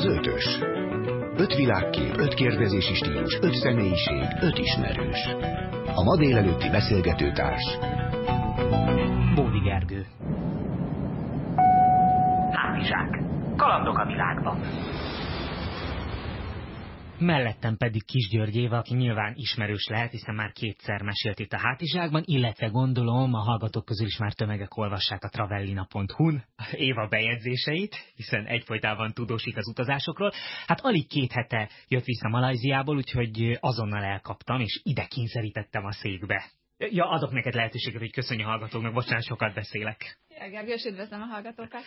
Az ötös. Öt világkép, öt kérdezési stílus, öt személyiség, öt ismerős. A ma délelőtti beszélgetőtárs. Bódi Gergő. Hátizsák. Kalandok a világban mellettem pedig Kis György Éva, aki nyilván ismerős lehet, hiszen már kétszer mesélt itt a hátizsákban, illetve gondolom a hallgatók közül is már tömegek olvassák a travellina.hu-n Éva bejegyzéseit, hiszen egyfolytában tudósít az utazásokról. Hát alig két hete jött vissza Malajziából, úgyhogy azonnal elkaptam, és ide kényszerítettem a székbe. Ja, adok neked lehetőséget, hogy köszönj a hallgatóknak, bocsánat, sokat beszélek. Ja, Gergő, üdvözlöm a hallgatókat.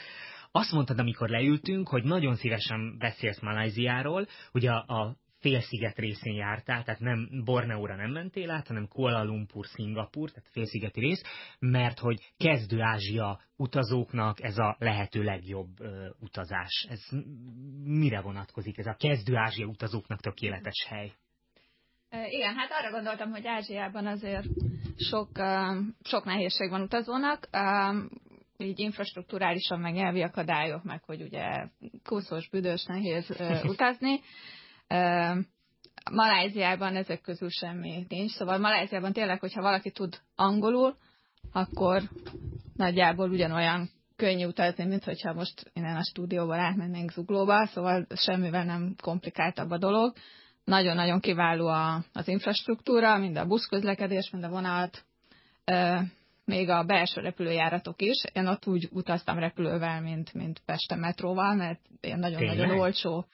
Azt mondtad, amikor leültünk, hogy nagyon szívesen beszélsz Malajziáról, ugye a, a félsziget részén jártál, tehát nem Borneóra nem mentél át, hanem Kuala Lumpur, Szingapur, tehát félszigeti rész, mert hogy kezdő Ázsia utazóknak ez a lehető legjobb ö, utazás. Ez mire vonatkozik? Ez a kezdő Ázsia utazóknak tökéletes hely. Igen, hát arra gondoltam, hogy Ázsiában azért sok, sok nehézség van utazónak, így infrastruktúrálisan, meg nyelvi akadályok, meg hogy ugye kúszós, büdös, nehéz utazni. Maláziában ezek közül semmi nincs, szóval Maláziában tényleg, hogyha valaki tud angolul, akkor nagyjából ugyanolyan könnyű utazni, mint hogyha most innen a stúdióból átmennénk zuglóba, szóval semmivel nem komplikáltabb a dolog. Nagyon-nagyon kiváló a, az infrastruktúra, mind a buszközlekedés, mind a vonat, még a belső repülőjáratok is. Én ott úgy utaztam repülővel, mint, mint Pesten metróval, mert ilyen nagyon-nagyon olcsó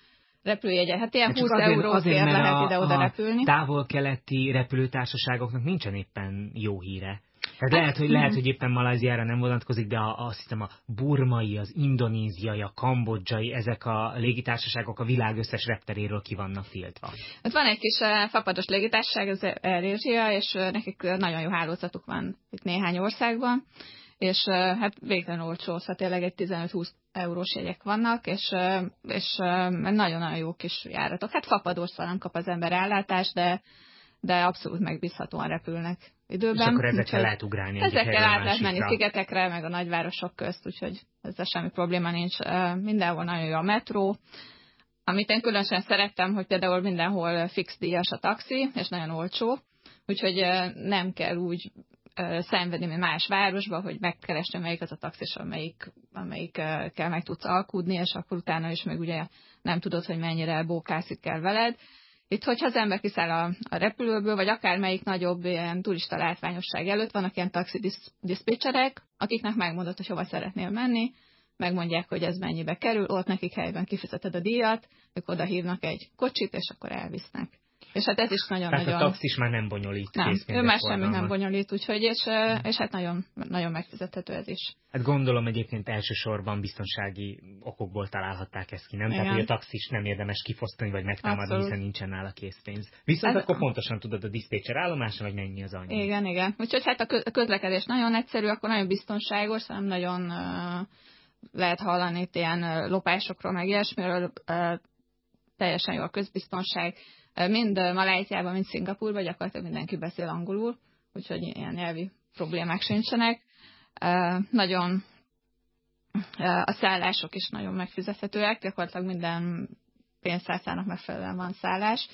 repülőjegye. Hát ilyen 20 azért, euróért lehet ide-oda repülni. távol-keleti repülőtársaságoknak nincsen éppen jó híre. Tehát lehet, hogy, lehet, hogy éppen Malajziára nem vonatkozik, de a, azt hiszem a burmai, az indonéziai, a kambodzsai, ezek a légitársaságok a világ összes repteréről ki vannak tiltva. Hát van egy kis uh, fapados légitársaság, az Air és uh, nekik nagyon jó hálózatuk van itt néhány országban, és hát végtelen olcsó, szóval tényleg egy 15-20 eurós jegyek vannak, és, és nagyon-nagyon jó kis járatok. Hát fapadószal nem kap az ember ellátást, de, de abszolút megbízhatóan repülnek időben. És akkor ezekkel lehet ugrálni. Ezekkel át lehet menni szigetekre, meg a nagyvárosok közt, úgyhogy ezzel semmi probléma nincs. Mindenhol nagyon jó a metró. Amit én különösen szerettem, hogy például mindenhol fix díjas a taxi, és nagyon olcsó, úgyhogy nem kell úgy szenvedni, mint más városba, hogy megkerestem melyik az a taxis, amelyik, amelyikkel meg tudsz alkudni, és akkor utána is meg ugye nem tudod, hogy mennyire bókászik kell veled. Itt, hogyha az ember kiszáll a, a repülőből, vagy akár melyik nagyobb ilyen turista látványosság előtt, vannak ilyen taxi diszpécserek, akiknek megmondod, hogy hova szeretnél menni, megmondják, hogy ez mennyibe kerül, ott nekik helyben kifizeted a díjat, ők oda hívnak egy kocsit, és akkor elvisznek. És hát ez is nagyon-nagyon... Tehát nagyon... a taxis már nem bonyolít. Nem, ő már semmit nem bonyolít, úgyhogy, és, és hát nagyon, nagyon megfizethető ez is. Hát gondolom egyébként elsősorban biztonsági okokból találhatták ezt ki, nem? Igen. Tehát, hogy a taxis nem érdemes kifosztani, vagy megtámadni, Abszolút. hiszen nincsen nála készpénz. Viszont ez... akkor pontosan tudod a diszpécser állomása, vagy mennyi az annyi. Igen, igen. Úgyhogy hát a közlekedés nagyon egyszerű, akkor nagyon biztonságos, nem nagyon lehet hallani itt ilyen lopásokról, meg ilyesmiről, teljesen jó a közbiztonság, Mind Malajziában, mind Szingapurban gyakorlatilag mindenki beszél angolul, úgyhogy ilyen nyelvi problémák sincsenek. Nagyon a szállások is nagyon megfizethetőek, gyakorlatilag minden pénztárcának megfelelően van szállás,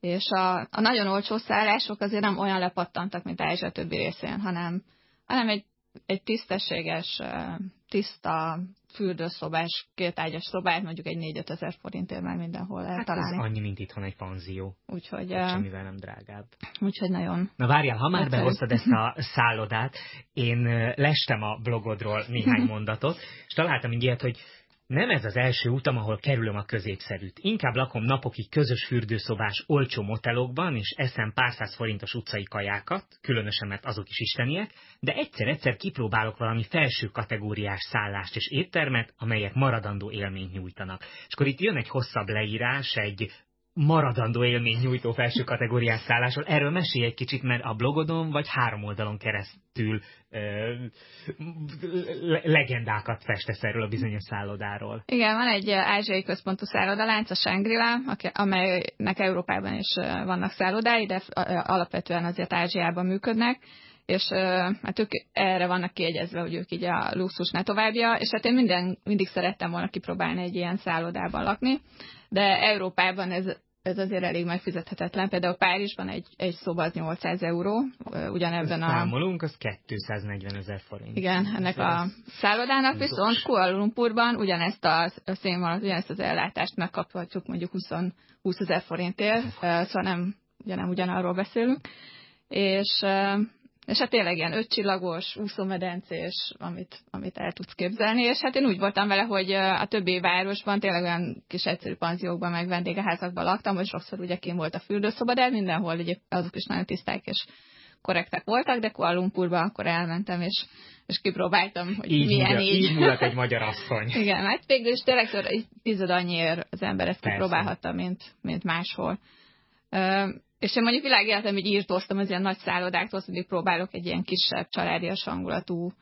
és a, a nagyon olcsó szállások azért nem olyan lepattantak, mint Ázsia többi részén, hanem, hanem egy, egy tisztességes, tiszta fürdőszobás, kétágyas szobát, mondjuk egy 4 ezer forintért már mindenhol lehet hát találni. Ez annyi, mint itthon egy panzió. Úgyhogy... Semmivel nem drágább. Úgyhogy nagyon... Na várjál, ha már behoztad ezt a szállodát, én lestem a blogodról néhány mondatot, és találtam egy ilyet, hogy nem ez az első utam, ahol kerülöm a középszerűt. Inkább lakom napokig közös fürdőszobás olcsó motelokban, és eszem pár száz forintos utcai kajákat, különösen mert azok is isteniek, de egyszer-egyszer kipróbálok valami felső kategóriás szállást és éttermet, amelyek maradandó élményt nyújtanak. És akkor itt jön egy hosszabb leírás, egy maradandó élmény nyújtó felső kategóriás szállásról. Erről mesélj egy kicsit, mert a blogodon vagy három oldalon keresztül ö, legendákat festesz erről a bizonyos szállodáról. Igen, van egy ázsiai központú szállodalánc, a Shangri-La, amelynek Európában is vannak szállodái, de alapvetően azért Ázsiában működnek, és hát ők erre vannak kiegyezve, hogy ők így a luxusnál továbbja, és hát én minden, mindig szerettem volna kipróbálni egy ilyen szállodában lakni, de Európában ez, ez azért elég megfizethetetlen. Például Párizsban egy, egy szoba az 800 euró, ugyanebben a... Számolunk, az 240 ezer forint. Igen, ennek a szállodának, viszont Kuala Lumpurban ugyanezt a, színvonalat, ugyanezt az ellátást megkaphatjuk mondjuk 20, 20 ezer forintért, szóval nem, ugye nem ugyanarról beszélünk. És és hát tényleg ilyen ötcsillagos, úszómedencés, amit, amit el tudsz képzelni, és hát én úgy voltam vele, hogy a többi városban tényleg olyan kis egyszerű panziókban, meg vendégeházakban laktam, hogy sokszor ugye kim volt a fürdőszoba, de mindenhol ugye azok is nagyon tiszták és korrektek voltak, de Kuala Lumpurba akkor elmentem, és, és kipróbáltam, hogy így milyen mulat, így. Így mulat egy magyar asszony. Igen, hát végül is tényleg tized annyiért az ember ezt kipróbálhatta, mint, mint máshol. És én mondjuk világéletem így írtóztam az ilyen nagy szállodáktól, hogy próbálok egy ilyen kisebb családias hangulatú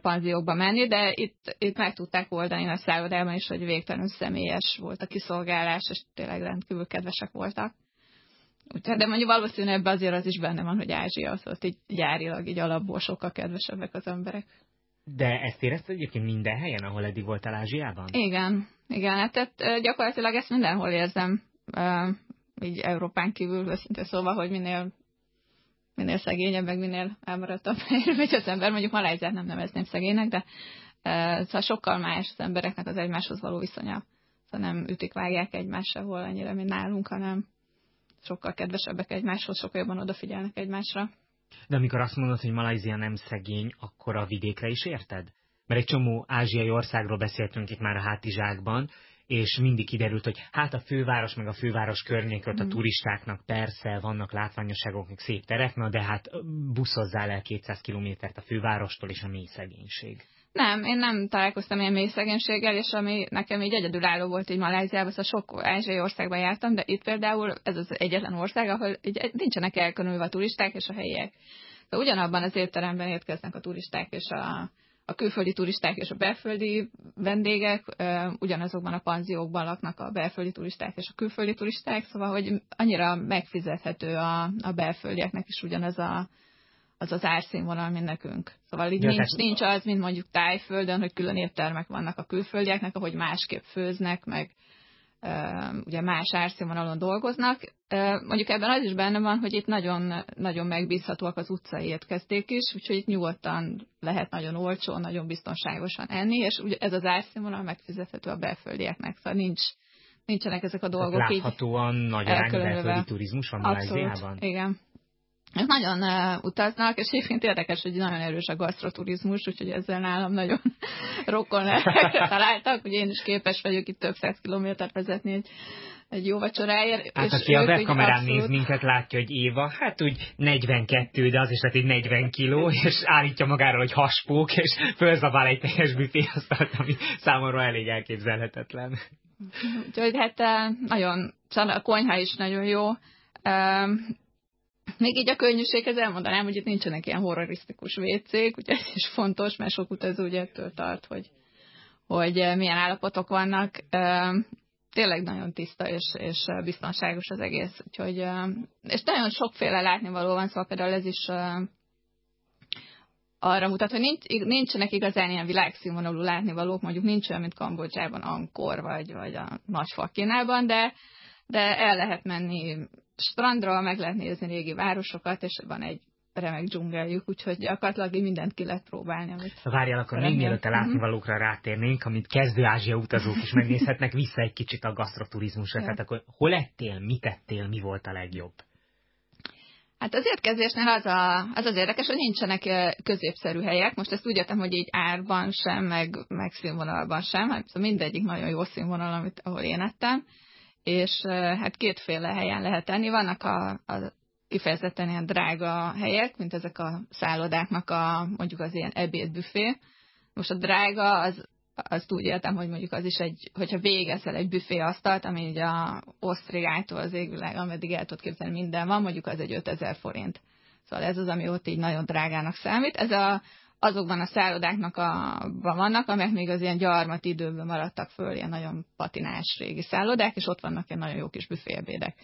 panziókba menni, de itt, itt meg tudták oldani a szállodában is, hogy végtelenül személyes volt a kiszolgálás, és tényleg rendkívül kedvesek voltak. Úgyhogy, de mondjuk valószínűleg ebben azért az is benne van, hogy Ázsia, az ott így gyárilag, így alapból sokkal kedvesebbek az emberek. De ezt érezted egyébként minden helyen, ahol eddig voltál Ázsiában? Igen, igen, hát tehát gyakorlatilag ezt mindenhol érzem így Európán kívül, őszintén szóval, hogy minél minél szegényebb, meg minél elmaradtabb helyre megy az ember, mondjuk Malajziát nem nevezném szegénynek, de e, szóval sokkal más az embereknek az egymáshoz való viszonya. Szóval nem ütik, vágják egymást sehol ennyire, mint nálunk, hanem sokkal kedvesebbek egymáshoz, sokkal jobban odafigyelnek egymásra. De amikor azt mondod, hogy Malajzia nem szegény, akkor a vidékre is érted? Mert egy csomó ázsiai országról beszéltünk itt már a hátizsákban, és mindig kiderült, hogy hát a főváros meg a főváros környéköt a mm. turistáknak persze vannak látványosságok, meg szép terek, na de hát buszozzál el 200 kilométert a fővárostól, és a mély szegénység. Nem, én nem találkoztam ilyen mély szegénységgel, és ami nekem így egyedülálló volt így Maláziában, szóval sok ázsiai országban jártam, de itt például ez az egyetlen ország, ahol így nincsenek elkönülve a turisták és a helyiek. De ugyanabban az étteremben érkeznek a turisták és a, a külföldi turisták és a belföldi vendégek, ugyanazokban a panziókban laknak a belföldi turisták és a külföldi turisták, szóval hogy annyira megfizethető a, a belföldieknek is ugyanaz a, az az árszínvonal, mint nekünk. Szóval így ja, nincs, nincs az, mint mondjuk tájföldön, hogy külön éttermek vannak a külföldieknek, ahogy másképp főznek, meg ugye más árszínvonalon dolgoznak. Mondjuk ebben az is benne van, hogy itt nagyon, nagyon megbízhatóak az utcai étkezdék is, úgyhogy itt nyugodtan lehet nagyon olcsó, nagyon biztonságosan enni, és ugye ez az árszínvonal megfizethető a belföldieknek, szóval nincs, nincsenek ezek a dolgok Tehát láthatóan így nagy arányú belföldi turizmus van Maláziában? igen. Ők nagyon uh, utaznak, és egyébként érdekes, hogy nagyon erős a gasztroturizmus, úgyhogy ezzel nálam nagyon rokon találtak, hogy én is képes vagyok itt több száz kilométert vezetni egy, egy jó vacsoráért. Hát aki a webkamerán abszolút... néz minket, látja, hogy Éva, hát úgy 42, de az is lehet, hogy 40 kiló, és állítja magára, hogy haspók, és fölzabál egy teljes büféasztalt, ami számomra elég elképzelhetetlen. Úgyhogy hát nagyon, szóval a konyha is nagyon jó még így a könnyűséghez elmondanám, hogy itt nincsenek ilyen horrorisztikus vécék, ugye ez is fontos, mert sok utazó ugye ettől tart, hogy, hogy eh, milyen állapotok vannak. Tényleg nagyon tiszta és, és biztonságos az egész. Úgyhogy, és nagyon sokféle látnivaló van, szóval például ez is arra mutat, hogy nincs, nincsenek igazán ilyen világszínvonalú látnivalók, mondjuk nincs olyan, mint Kambodzsában, Ankor vagy, vagy a Nagy Kínában, de, de el lehet menni strandról meg lehet nézni régi városokat, és van egy remek dzsungeljük, úgyhogy gyakorlatilag mindent ki lehet próbálni. Amit Várjál, akkor még mielőtt a látnivalókra rátérnénk, amit kezdő Ázsia utazók is megnézhetnek, vissza egy kicsit a gasztroturizmusra. Tehát akkor hol ettél, mit ettél, mi volt a legjobb? Hát az étkezésnél az, a, az az érdekes, hogy nincsenek középszerű helyek. Most ezt úgy értem, hogy így árban sem, meg, meg színvonalban sem. Hát szóval mindegyik nagyon jó színvonal, amit, ahol én ettem és hát kétféle helyen lehet enni. Vannak a, a kifejezetten ilyen drága helyek, mint ezek a szállodáknak a mondjuk az ilyen ebédbüfé. Most a drága, az, azt úgy értem, hogy mondjuk az is egy, hogyha végezel egy büfé asztalt, ami ugye a osztrigától az égvilág, ameddig el tudod képzelni minden van, mondjuk az egy 5000 forint. Szóval ez az, ami ott így nagyon drágának számít. Ez a, azokban a szállodáknak a, vannak, amelyek még az ilyen gyarmat időben maradtak föl, ilyen nagyon patinás régi szállodák, és ott vannak ilyen nagyon jó kis büfébédek.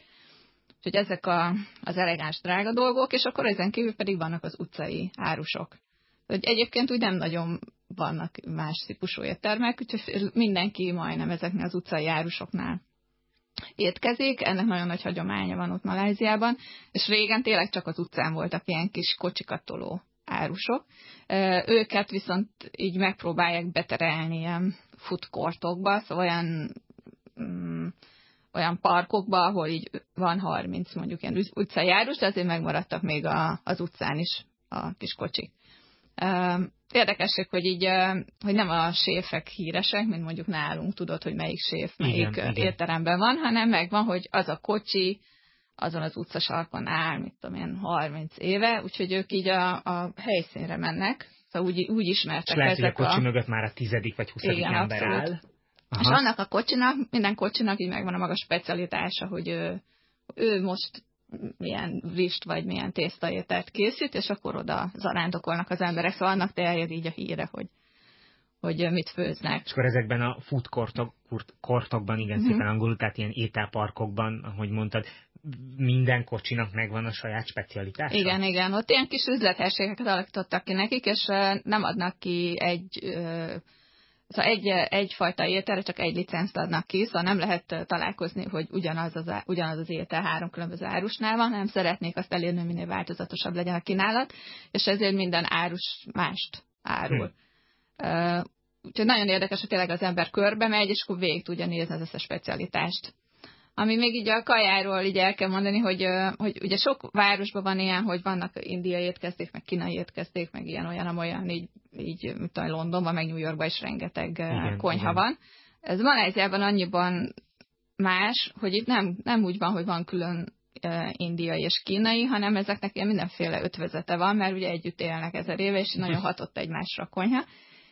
Úgyhogy ezek a, az elegáns drága dolgok, és akkor ezen kívül pedig vannak az utcai árusok. Hogy egyébként úgy nem nagyon vannak más típusú éttermek, úgyhogy mindenki majdnem ezeknél az utcai árusoknál étkezik, ennek nagyon nagy hagyománya van ott Maláziában, és régen tényleg csak az utcán voltak ilyen kis kocsikat toló árusok. Őket viszont így megpróbálják beterelni ilyen futkortokba, szóval olyan, mm, olyan parkokba, ahol így van 30 mondjuk ilyen utcai árus, de azért megmaradtak még a, az utcán is a kis kocsik. Érdekesség, hogy így, hogy nem a séfek híresek, mint mondjuk nálunk, tudod, hogy melyik séf, melyik igen, étteremben van, hanem megvan, hogy az a kocsi azon az utcasarkon áll, mit tudom én, 30 éve, úgyhogy ők így a, a helyszínre mennek, szóval úgy, úgy ismertek És lehet, ezek hogy a kocsi a... mögött már a tizedik vagy huszadik ember abszolút. áll. Aha. És annak a kocsinak, minden kocsinak így megvan a maga specialitása, hogy ő, ő most milyen rist vagy milyen tésztaételt készít, és akkor oda zarándokolnak az emberek. Szóval annak terjed így a híre, hogy, hogy mit főznek. És akkor ezekben a food kortokban, igen, mm-hmm. szépen angolul, tehát ilyen ételparkokban, ahogy mondtad, minden kocsinak megvan a saját specialitása? Igen, igen. Ott ilyen kis üzlethelyiségeket alakítottak ki nekik, és nem adnak ki egy Szóval egy, egyfajta ételre csak egy licenzt adnak ki, szóval nem lehet találkozni, hogy ugyanaz az, ugyanaz az étel három különböző árusnál van, hanem szeretnék azt elérni, hogy minél változatosabb legyen a kínálat, és ezért minden árus mást árul. Hmm. úgyhogy nagyon érdekes, hogy tényleg az ember körbe megy, és akkor végig tudja nézni az összes specialitást. Ami még így a kajáról így el kell mondani, hogy, hogy ugye sok városban van ilyen, hogy vannak indiai étkezdék, meg kínai étkezdék, meg ilyen olyan, olyan, így, így mint a Londonban, meg New Yorkban is rengeteg igen, konyha igen. van. Ez Maláziában annyiban más, hogy itt nem, nem úgy van, hogy van külön indiai és kínai, hanem ezeknek ilyen mindenféle ötvezete van, mert ugye együtt élnek ezer éve, és nagyon hatott egymásra a konyha.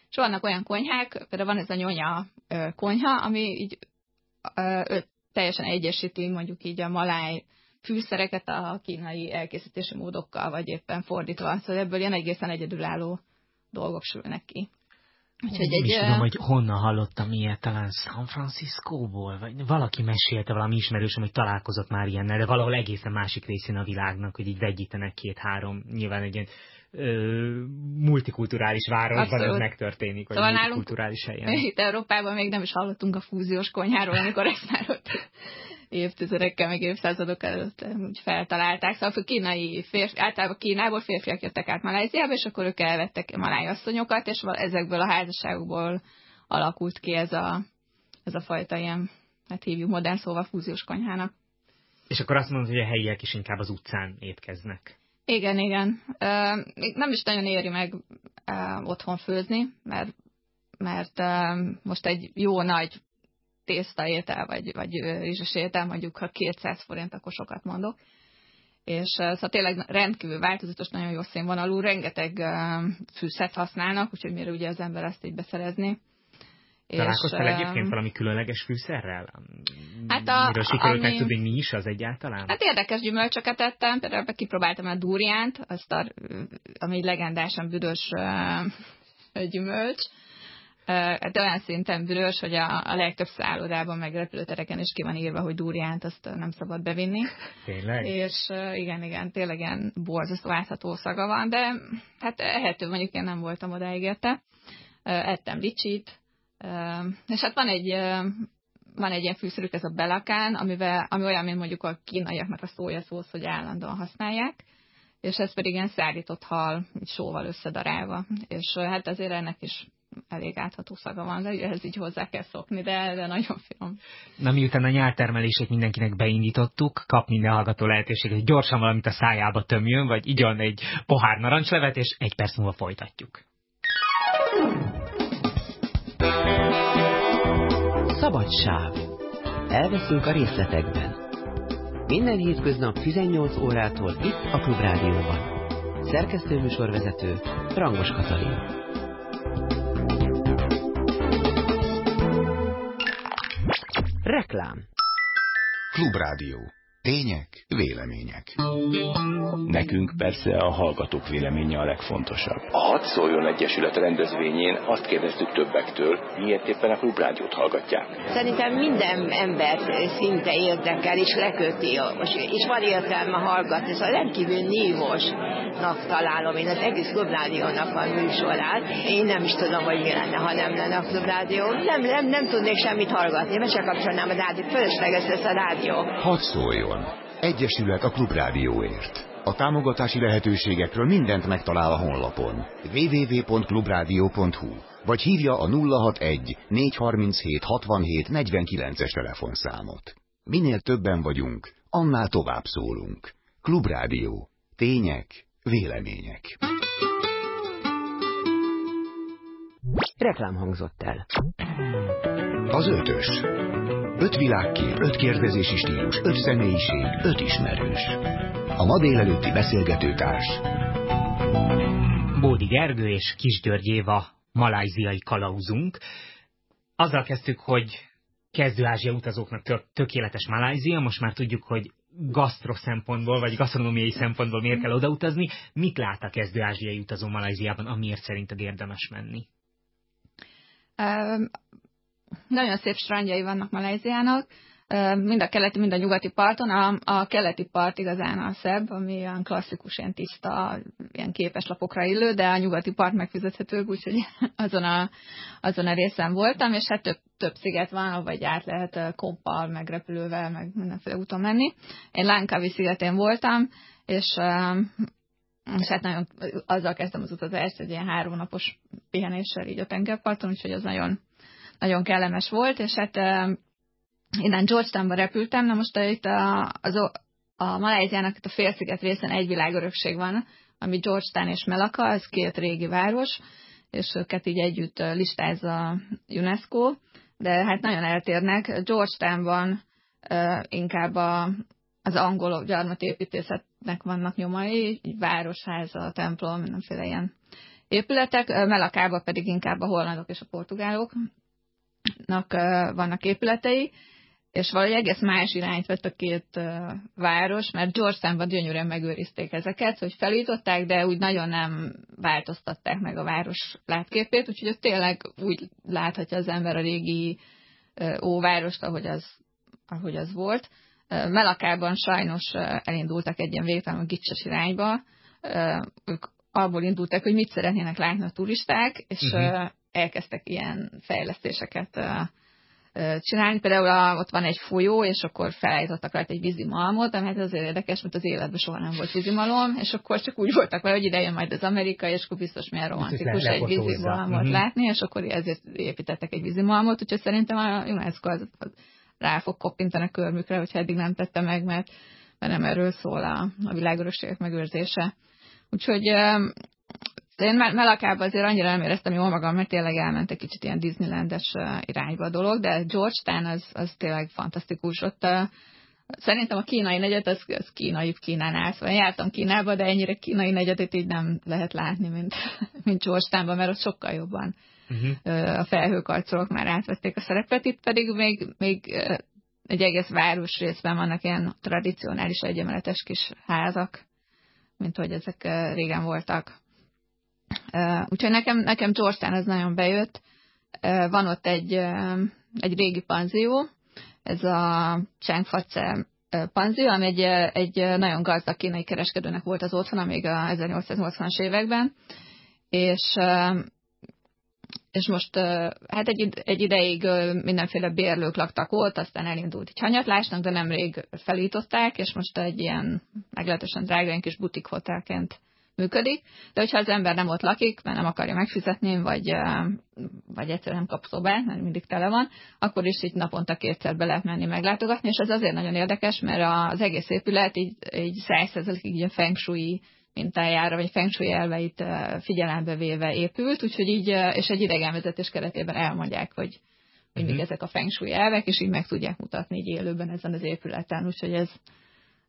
És vannak olyan konyhák, például van ez a nyonya konyha, ami így öt, teljesen egyesíti mondjuk így a maláj fűszereket a kínai elkészítési módokkal, vagy éppen fordítva. Szóval ebből ilyen egészen egyedülálló dolgok sülnek ki. Úgyhogy nem egy, is tudom, hogy honnan hallottam ilyet, talán San Franciscóból, vagy valaki mesélte, valami ismerősöm, hogy találkozott már ilyennel, de valahol egészen másik részén a világnak, hogy így vegyítenek két-három, nyilván egy ilyen multikulturális városban Abszolút. ez megtörténik, vagy szóval multikulturális helyen. Itt Európában még nem is hallottunk a fúziós konyháról, amikor ezt már ott évtizedekkel, meg évszázadok előtt úgy feltalálták. Szóval a kínai férfi, általában Kínából férfiak jöttek át Maláziába, és akkor ők elvettek maláj asszonyokat, és ezekből a házasságokból alakult ki ez a, ez a fajta ilyen, hát hívjuk modern szóval fúziós konyhának. És akkor azt mondod, hogy a helyiek is inkább az utcán étkeznek. Igen, igen. Még nem is nagyon éri meg otthon főzni, mert, mert most egy jó nagy tésztaétel, vagy, vagy rizses étel, mondjuk ha 200 forint, akkor sokat mondok. És szóval tényleg rendkívül változatos, nagyon jó színvonalú, rengeteg fűszert használnak, úgyhogy mire ugye az ember ezt így beszerezni. Találkoztál és, egyébként valami különleges fűszerrel? Hát a, Miről sikerült ami, megtudni, mi is az egyáltalán? Hát érdekes gyümölcsöket ettem, például kipróbáltam a dúriánt, azt a, ami legendásan büdös uh, gyümölcs, hát olyan szinten bűrös, hogy a, a legtöbb szállodában, meg repülőtereken is ki van írva, hogy durjánt azt nem szabad bevinni. Tényleg? És igen, igen, tényleg ilyen borzasztó átható szaga van, de hát ehető, mondjuk én nem voltam odáig érte. Ettem licsit, és hát van egy, van egy ilyen fűszerük, ez a belakán, amivel, ami olyan, mint mondjuk a kínaiaknak a szójaszósz, hogy állandóan használják, és ez pedig ilyen szárított hal, sóval összedarálva, és hát azért ennek is elég átható szaga van, de ehhez így hozzá kell szokni, de, de nagyon finom. Na miután a nyártermelését mindenkinek beindítottuk, kap minden hallgató lehetőséget, hogy gyorsan valamit a szájába tömjön, vagy igyon egy pohár narancslevet, és egy perc múlva folytatjuk. Szabadság. Elveszünk a részletekben. Minden hétköznap 18 órától itt a Klubrádióban. Szerkesztőműsorvezető Rangos Katalin. Reklám. Klubrádió. Tények, vélemények. Nekünk persze a hallgatók véleménye a legfontosabb. A Hadd szóljon Egyesület rendezvényén azt kérdeztük többektől, miért éppen a klubrádiót hallgatják. Szerintem minden embert szinte érdekel, és leköti, és van értelme hallgatni. Szóval rendkívül nívósnak találom én az egész klubrádiónak a műsorát. Én nem is tudom, hogy mi lenne, ha nem lenne a klubrádió. Nem, nem, nem tudnék semmit hallgatni, mert csak kapcsolnám a rádiót. Fölösleges lesz a rádió. Hadd szóljon! Egyesület a Klubrádióért. A támogatási lehetőségekről mindent megtalál a honlapon. www.klubradio.hu vagy hívja a 061 437 67 49-es telefonszámot. Minél többen vagyunk, annál tovább szólunk. Klubrádió. Tények, vélemények. Reklám hangzott el. Az ötös. Öt világkép, öt kérdezési stílus, öt személyiség, öt ismerős. A ma délelőtti beszélgetőtárs. Bódi Gergő és Kis György Éva, malajziai kalauzunk. Azzal kezdtük, hogy kezdő-ázsia utazóknak tök, tökéletes Malázia, most már tudjuk, hogy gasztro szempontból, vagy gasztronómiai szempontból miért kell odautazni. Mit lát a kezdő-ázsiai utazó Malajziában, amiért szerinted érdemes menni? Nagyon szép strandjai vannak Malajziának, mind a keleti, mind a nyugati parton. A, a keleti part igazán a szebb, ami ilyen klasszikus, ilyen tiszta, ilyen képes lapokra illő, de a nyugati part megfizethetőbb, úgyhogy azon a, azon a részen voltam, és hát több, több sziget van, vagy át lehet kompal, meg repülővel, meg mindenféle úton menni. Én Lánkavi szigetén voltam, és és hát nagyon azzal kezdtem az utazást, egy ilyen három napos pihenéssel így a tengerparton, úgyhogy az nagyon nagyon kellemes volt, és hát innen Georgetownba repültem, na most itt a, az, a Malajziának a félsziget részen egy világörökség van, ami Georgetown és Melaka, ez két régi város, és őket így együtt listáz a UNESCO, de hát nagyon eltérnek. Georgetownban uh, inkább a, az angol gyarmatépítészetnek vannak nyomai, így városháza, templom, mindenféle ilyen épületek, Melakában pedig inkább a hollandok és a portugálok, vannak épületei, és valahogy egész más irányt vett a két város, mert Georgetownban gyönyörűen megőrizték ezeket, hogy felították, de úgy nagyon nem változtatták meg a város látképét, úgyhogy ott tényleg úgy láthatja az ember a régi óvárost, ahogy az, ahogy az volt. Melakában sajnos elindultak egy ilyen végtelen gicses irányba, ők abból indultak, hogy mit szeretnének látni a turisták, és uh-huh elkezdtek ilyen fejlesztéseket csinálni. Például a, ott van egy folyó, és akkor felállítottak rajta egy vízimalmot, ami hát azért érdekes, mert az életben soha nem volt vízimalom, és akkor csak úgy voltak vele, hogy ide jön majd az Amerika, és akkor biztos milyen romantikus egy vízimalmot uh-huh. látni, és akkor ezért építettek egy vízimalmot, úgyhogy szerintem a UNESCO az, az rá fog koppintani a körmükre, hogyha eddig nem tette meg, mert, mert nem erről szól a, a világörösségek megőrzése. Úgyhogy de én Melakában azért annyira nem éreztem jól magam, mert tényleg elment egy kicsit ilyen Disneylandes irányba a dolog, de Georgetown az, az tényleg fantasztikus. Ott uh, szerintem a kínai negyed az, az kínai Kínánál. Szóval jártam Kínába, de ennyire kínai negyedet így nem lehet látni, mint, mint Georgetownban, mert ott sokkal jobban uh-huh. a felhőkarcolók már átvették a szerepet. Itt pedig még, még egy egész város részben vannak ilyen tradicionális egyemeletes kis házak, mint hogy ezek régen voltak. Úgyhogy nekem, nekem Georgetown ez nagyon bejött. Van ott egy, egy régi panzió, ez a Changfatse panzió, ami egy, egy nagyon gazdag kínai kereskedőnek volt az otthona még a 1880-as években, és és most hát egy, egy ideig mindenféle bérlők laktak ott, aztán elindult egy hanyatlásnak, de nemrég felították, és most egy ilyen meglehetősen drága kis butikhotelként működik, de hogyha az ember nem ott lakik, mert nem akarja megfizetni, vagy, vagy egyszerűen nem kap szobát, mert mindig tele van, akkor is így naponta kétszer be lehet menni meglátogatni, és ez azért nagyon érdekes, mert az egész épület így, így százszerzelékig a feng shui mintájára, vagy feng shui elveit figyelembe véve épült, úgyhogy így, és egy idegenvezetés keretében elmondják, hogy mindig uh-huh. ezek a feng shui elvek, és így meg tudják mutatni így élőben ezen az épületen, úgyhogy ez,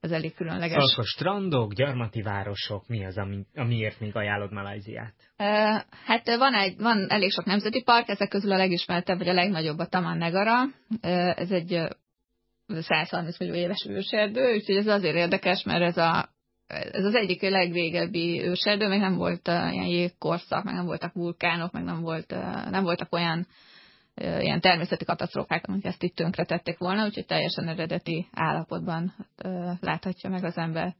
ez elég különleges. Szóval akkor strandok, gyarmati városok, mi az, ami, amiért még ajánlod Malajziát? Hát van, egy, van elég sok nemzeti park, ezek közül a legismertebb, vagy a legnagyobb a Taman Negara. Ez egy 130 millió éves őserdő, úgyhogy ez azért érdekes, mert ez, a, ez az egyik legrégebbi őserdő, még nem volt uh, ilyen jégkorszak, meg nem voltak vulkánok, meg nem, volt, uh, nem voltak olyan uh, ilyen természeti katasztrófák, amik ezt itt tönkretették volna, úgyhogy teljesen eredeti állapotban láthatja meg az ember.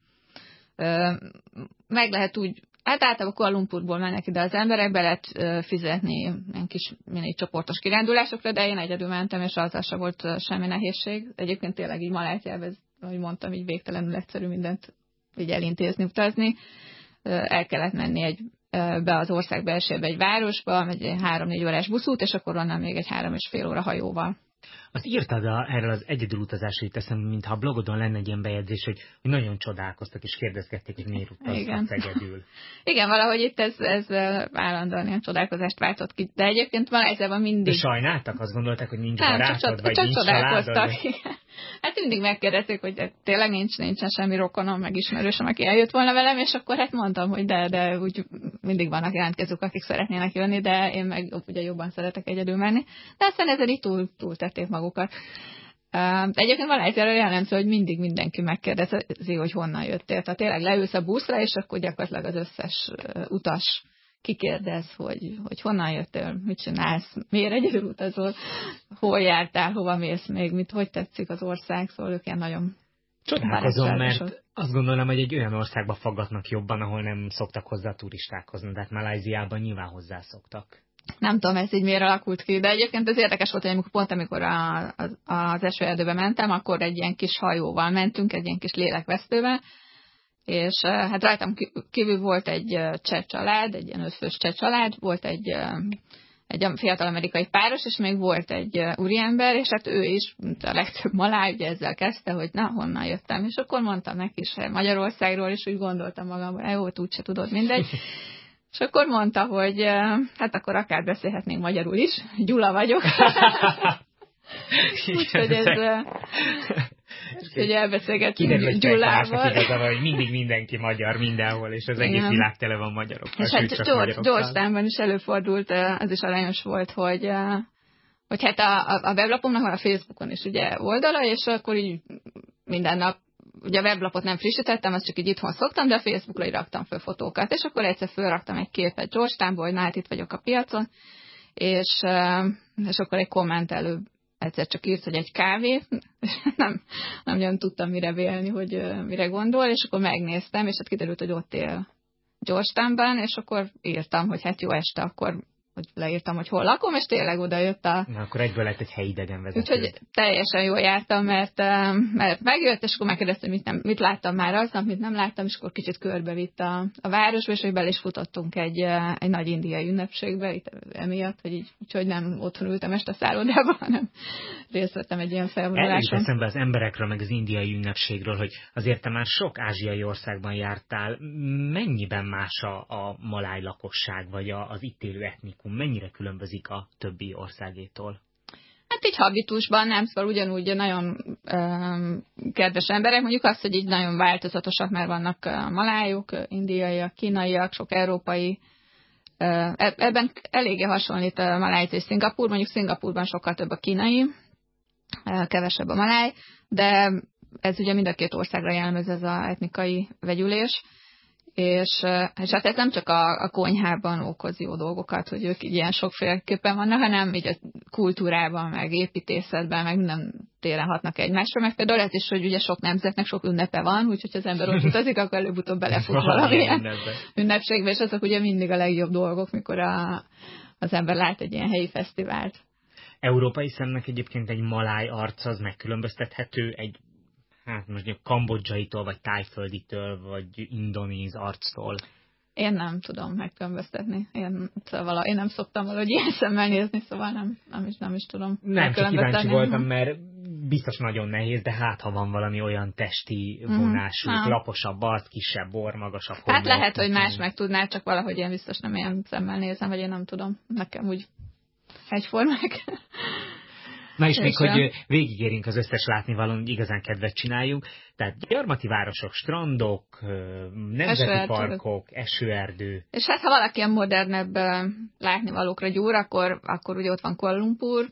Meg lehet úgy Hát általában Kuala Lumpurból mennek ide az emberek, be lehet fizetni ilyen kis mini csoportos kirándulásokra, de én egyedül mentem, és azzal sem volt semmi nehézség. Egyébként tényleg így Maláziában, ez, ahogy mondtam, így végtelenül egyszerű mindent így elintézni, utazni. El kellett menni egy, be az ország belsőbe egy városba, egy három-négy órás buszút, és akkor onnan még egy három és fél óra hajóval. Azt írtad a, erről az egyedül utazásra teszem, mintha a blogodon lenne egy ilyen bejegyzés, hogy, nagyon csodálkoztak, és kérdezgették, hogy miért utaznak egyedül. Igen, valahogy itt ez, ez állandóan ilyen csodálkozást váltott ki. De egyébként Malajziában mindig... De sajnáltak? Azt gondolták, hogy nincs Nem, barátod, csak, vagy csak nincs csodálkoztak. Családod, Hát mindig megkérdezték, hogy tényleg nincs, nincsen semmi rokonom, meg ismerősöm, aki eljött volna velem, és akkor hát mondtam, hogy de, de úgy mindig vannak jelentkezők, akik szeretnének jönni, de én meg ugye jobban szeretek egyedül menni. De aztán ezen itt túl, túl tették magukat. Uh, egyébként van egy jellemző, hogy mindig mindenki megkérdezi, hogy honnan jöttél. Tehát tényleg leülsz a buszra, és akkor gyakorlatilag az összes utas kikérdez, hogy, hogy honnan jöttél, mit csinálsz, miért egyedül utazol, hol jártál, hova mész még, mit, hogy tetszik az ország, szóval ők ilyen nagyon Csodálkozom, mert azt gondolom, hogy egy olyan országba faggatnak jobban, ahol nem szoktak hozzá turistákhoz, de hát Malajziában nyilván hozzászoktak. Nem tudom, ez így miért alakult ki, de egyébként ez érdekes volt, hogy amikor, pont amikor a, a, az esőerdőbe mentem, akkor egy ilyen kis hajóval mentünk, egy ilyen kis lélekvesztővel, és hát rajtam kívül volt egy cseh család, egy ilyen ötfős cseh család, volt egy, egy fiatal amerikai páros, és még volt egy úriember, és hát ő is, mint a legtöbb maláj, ugye ezzel kezdte, hogy na, honnan jöttem, és akkor mondtam neki is Magyarországról, és úgy gondoltam magamban, jó, úgyse tudod, mindegy. És akkor mondta, hogy hát akkor akár beszélhetnénk magyarul is, Gyula vagyok. Úgyhogy ez... Úgyhogy elbeszélgettünk Gyulával. Igazából, hogy mindig mindenki magyar mindenhol, és az egész világ tele van magyarok. És hát George, Georgetownban is előfordult, az is aranyos volt, hogy hogy hát a, a, weblapunknak van a Facebookon is ugye oldala, és akkor így minden nap ugye a weblapot nem frissítettem, azt csak így itthon szoktam, de a Facebookra raktam föl fotókat, és akkor egyszer fölraktam egy képet Georgetownból, hogy na hát itt vagyok a piacon, és, és akkor egy kommentelő egyszer csak írt, hogy egy kávé, nem, nem nagyon tudtam mire vélni, hogy mire gondol, és akkor megnéztem, és hát kiderült, hogy ott él Georgetownban, és akkor írtam, hogy hát jó este, akkor hogy leírtam, hogy hol lakom, és tényleg oda jött a... Na, akkor egyből lett egy helyi idegenvezető. Úgyhogy teljesen jól jártam, mert, mert megjött, és akkor megkérdeztem, mit, nem, mit láttam már aznap, mit nem láttam, és akkor kicsit körbevitt a, a városba, és hogy bele is futottunk egy, egy nagy indiai ünnepségbe, itt emiatt, hogy így, úgyhogy nem otthon ültem este a szállodában, hanem részt vettem egy ilyen felvonuláson. eszembe az emberekről, meg az indiai ünnepségről, hogy azért te már sok ázsiai országban jártál, mennyiben más a, a maláj lakosság, vagy a, az itt élő etnikum? Etnikum mennyire különbözik a többi országétól? Hát így habitusban nem, szóval ugyanúgy nagyon um, kedves emberek, mondjuk azt, hogy így nagyon változatosak, mert vannak malájuk, indiaiak, kínaiak, sok európai. Ebben eléggé hasonlít a malájt és Szingapur, mondjuk Szingapurban sokkal több a kínai, kevesebb a maláj, de ez ugye mind a két országra jellemez ez az etnikai vegyülés és, és hát ez nem csak a, a konyhában okoz jó dolgokat, hogy ők így ilyen sokféleképpen vannak, hanem így a kultúrában, meg építészetben, meg minden téren hatnak egymásra, meg például ez is, hogy ugye sok nemzetnek sok ünnepe van, úgyhogy az ember ott utazik, akkor előbb-utóbb belefut valamilyen ünnepségbe, és azok ugye mindig a legjobb dolgok, mikor a, az ember lát egy ilyen helyi fesztivált. Európai szemnek egyébként egy maláj arc az megkülönböztethető egy hát most kambodzsaitól, vagy tájfölditől, vagy indonéz arctól? Én nem tudom megkülönböztetni. Én, szóval én nem szoktam valahogy ilyen szemmel nézni, szóval nem, nem, is, nem is tudom. Nem, csak kíváncsi voltam, mert biztos nagyon nehéz, de hát ha van valami olyan testi mhm. vonású, mm, laposabb arc, kisebb bor, magasabb Hát lehet, hogy más meg tudná, csak valahogy én biztos nem ilyen szemmel nézem, vagy én nem tudom. Nekem úgy egyformák. Na és, és még, hogy végigérünk az összes látnivalón, igazán kedvet csináljunk. Tehát gyarmati városok, strandok, nemzeti Esőerdő. parkok, esőerdő. És hát ha valaki a modernebb látnivalókra gyúr, akkor, akkor ugye ott van Kuala Lumpur,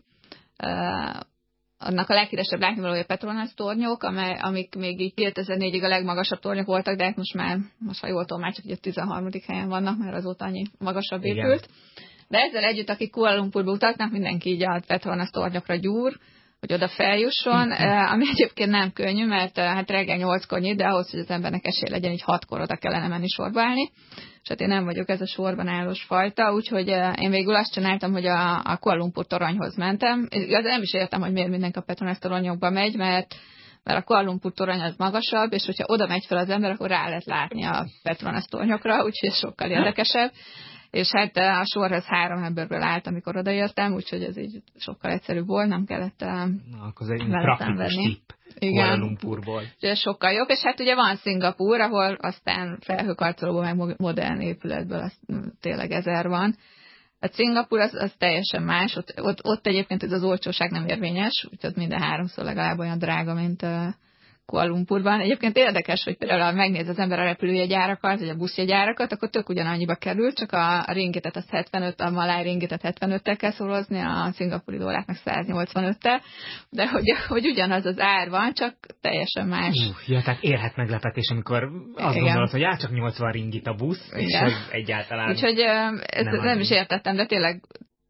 annak a leghíresebb látnivalója Petronas tornyok, amely, amik még így 2004-ig a legmagasabb tornyok voltak, de hát most már, most ha jól tudom, már csak ugye a 13. helyen vannak, mert azóta annyi magasabb épült. Igen. De ezzel együtt, akik Kuala Lumpurba utaknak, mindenki így a Petronas tornyokra gyúr, hogy oda feljusson, mm-hmm. ami egyébként nem könnyű, mert eh, hát reggel nyolckor nyit, de ahhoz, hogy az embernek esély legyen, így hatkor oda kellene menni sorba állni. És hát én nem vagyok ez a sorban állós fajta, úgyhogy eh, én végül azt csináltam, hogy a, a Kuala Lumpur toronyhoz mentem. Igaz, nem is értem, hogy miért mindenki a Petronas toronyokba megy, mert mert a Kuala Lumpur torony az magasabb, és hogyha oda megy fel az ember, akkor rá lehet látni a Petronas tornyokra, úgyhogy sokkal érdekesebb és hát eh, a sorhoz három emberből állt, amikor odaértem, úgyhogy ez így sokkal egyszerűbb volt, nem kellett eh, Na, akkor ez egy praktikus tipp. Igen. Lumpurból. Ez sokkal jobb, és hát ugye van Szingapúr, ahol aztán felhőkarcolóból, meg modern épületből az mm, tényleg ezer van. A Szingapur az, az teljesen más, ott, ott, ott egyébként ez az olcsóság nem érvényes, úgyhogy minden háromszor legalább olyan drága, mint Kuala Lumpurban. Egyébként érdekes, hogy például ha megnéz az ember a repülőjegyárakat, vagy a buszjegyárakat, akkor tök ugyanannyiba kerül, csak a ringitet azt 75, a maláj ringitet 75-tel kell szorozni, a szingapúri dollát meg 185-tel, de hogy, hogy ugyanaz az ár van, csak teljesen más. Uh, ja, tehát érhet meglepetés, amikor azt Igen. gondolod, hogy csak 80 ringit a busz, Igen. és hogy egyáltalán Úgyhogy ezt nem, nem is értettem, de tényleg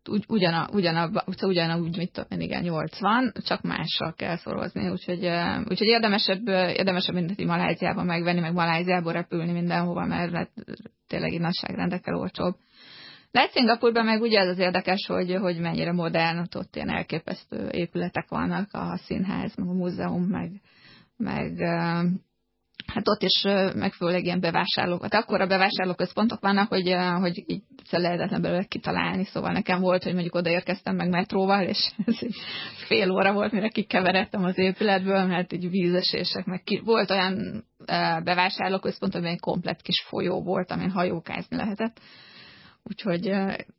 ugy, ugyana, ugyanabba, ugyanúgy, mint tudom igen, 80, csak mással kell szorozni, úgyhogy, úgyhogy érdemesebb, érdemesebb mindent Maláziában megvenni, meg Maláziából repülni mindenhova, mert, mert tényleg így nagyságrendekkel olcsóbb. De hát Szingapurban meg ugye az az érdekes, hogy, hogy mennyire modern, ott ilyen elképesztő épületek vannak, a színház, meg a múzeum, meg, meg hát ott is meg főleg ilyen bevásárlók, hát akkor a bevásárlóközpontok vannak, hogy, hogy így lehetetlen belőle kitalálni, szóval nekem volt, hogy mondjuk odaérkeztem meg metróval, és ez egy fél óra volt, mire kikeveredtem az épületből, mert így vízesések, meg ki, volt olyan bevásárlóközpont, egy komplet kis folyó volt, amin hajókázni lehetett. Úgyhogy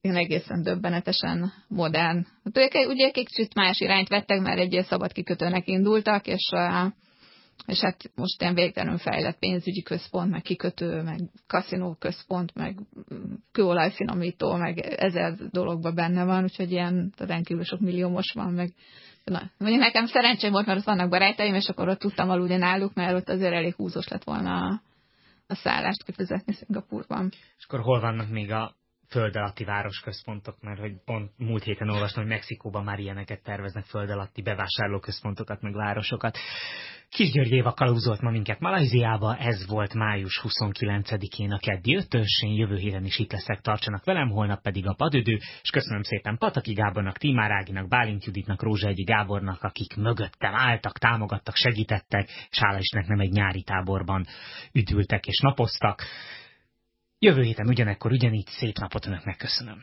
én egészen döbbenetesen modern. Hát, ugye egy kicsit más irányt vettek, mert egy szabad kikötőnek indultak, és és hát most ilyen végtelenül fejlett pénzügyi központ, meg kikötő, meg kaszinó központ, meg kőolajfinomító, meg ezer dologban benne van, úgyhogy ilyen rendkívül sok milliómos van, meg Na, mondjuk nekem szerencsém volt, mert ott vannak barátaim, és akkor ott tudtam aludni náluk, mert ott azért elég húzós lett volna a, a szállást kifizetni Szingapurban. És akkor hol vannak még a föld alatti városközpontok, mert hogy pont múlt héten olvastam, hogy Mexikóban már ilyeneket terveznek föld alatti bevásárlóközpontokat, meg városokat. Kis György Éva kalauzolt ma minket Malajziába, ez volt május 29-én a keddi ötös, én jövő héten is itt leszek, tartsanak velem, holnap pedig a padödő, és köszönöm szépen Pataki Gábornak, Tímár Áginak, Bálint Juditnak, Rózsa Egyi Gábornak, akik mögöttem álltak, támogattak, segítettek, és hála isnek nem egy nyári táborban üdültek és napoztak. Jövő héten ugyanekkor ugyanígy szép napot önöknek köszönöm.